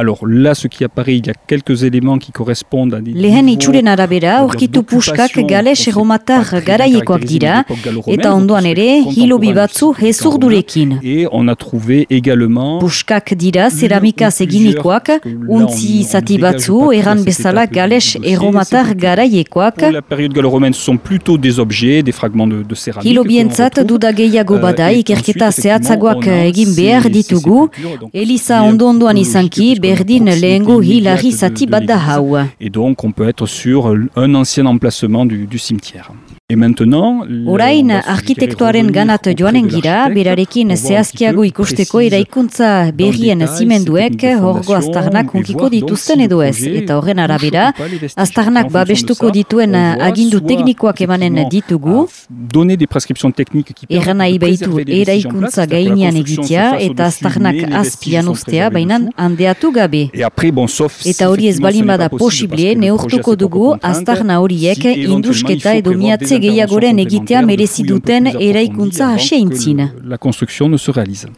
Alors là, ce qui apparaît, il y a quelques éléments qui correspondent à des Lehen itxuren arabera, aurkitu puskak gales erromatar garaiekoak dira, eta ondoan ere, hilobi batzu hezurdurekin. Et on a trouvé également Puskak dira ceramikaz eginikoak, untzi zati batzu, eran bezala gales erromatar garaiekoak, pour la période gallo-romaine, ce sont plutôt des objets, des fragments de, de céramique. Hilobientzat duda gehiago bada, ikerketa zehatzagoak egin behar ditugu, ondo-ondoan izanki, berdin hilari hau. Et donc, on peut être sur un ancien emplacement du, du cimetière. Orain arkitektoaren ganat joanen gira, berarekin zehazkiago ikusteko eraikuntza berrien zimenduek horgo aztarnak hunkiko dituzten edo ez. Eta horren arabera, aztarnak babestuko dituen agindu teknikoak emanen ditugu. Erra nahi behitu eraikuntza gainean egitea eta aztarnak azpian ustea bainan handeatu gabe. Eta hori ez balin bada posible neurtuko dugu aztarna horiek induzketa edo miatze gehiagoren egitea merezi duten eraikuntza intzin. le- La construction ne se réalise.